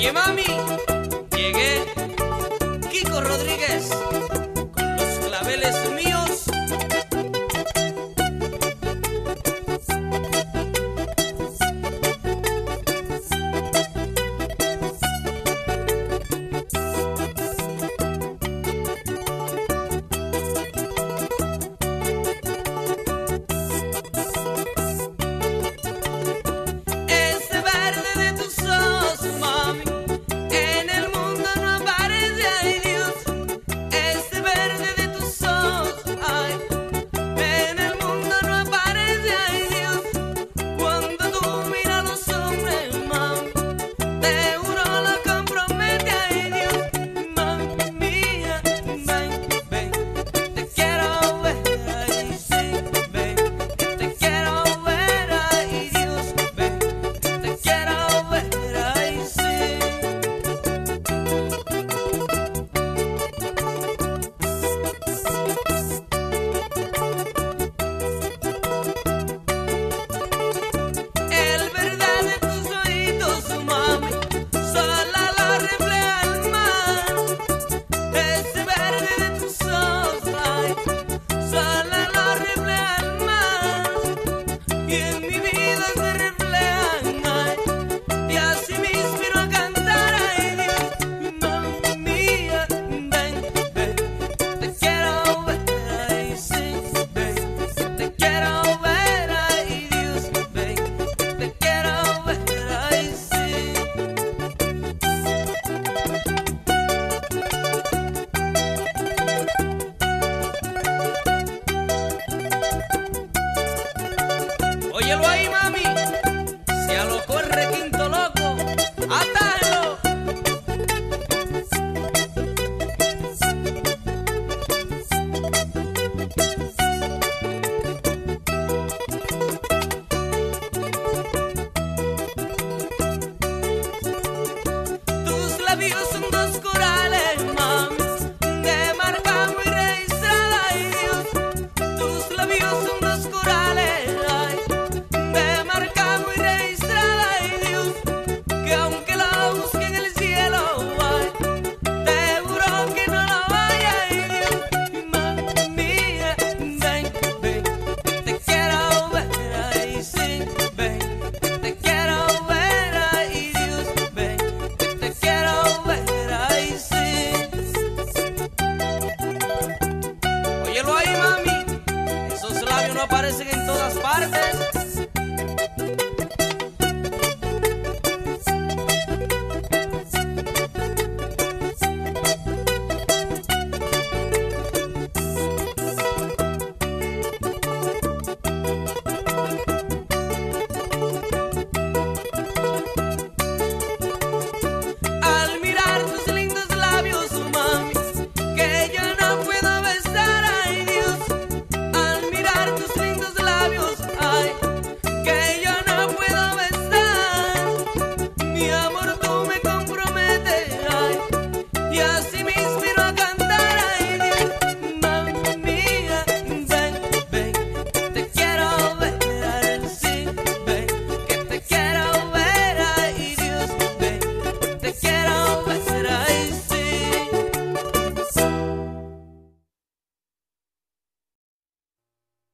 Oye mami, llegué Kiko Rodríguez con los claveles míos. again. hielo ahí, as partes.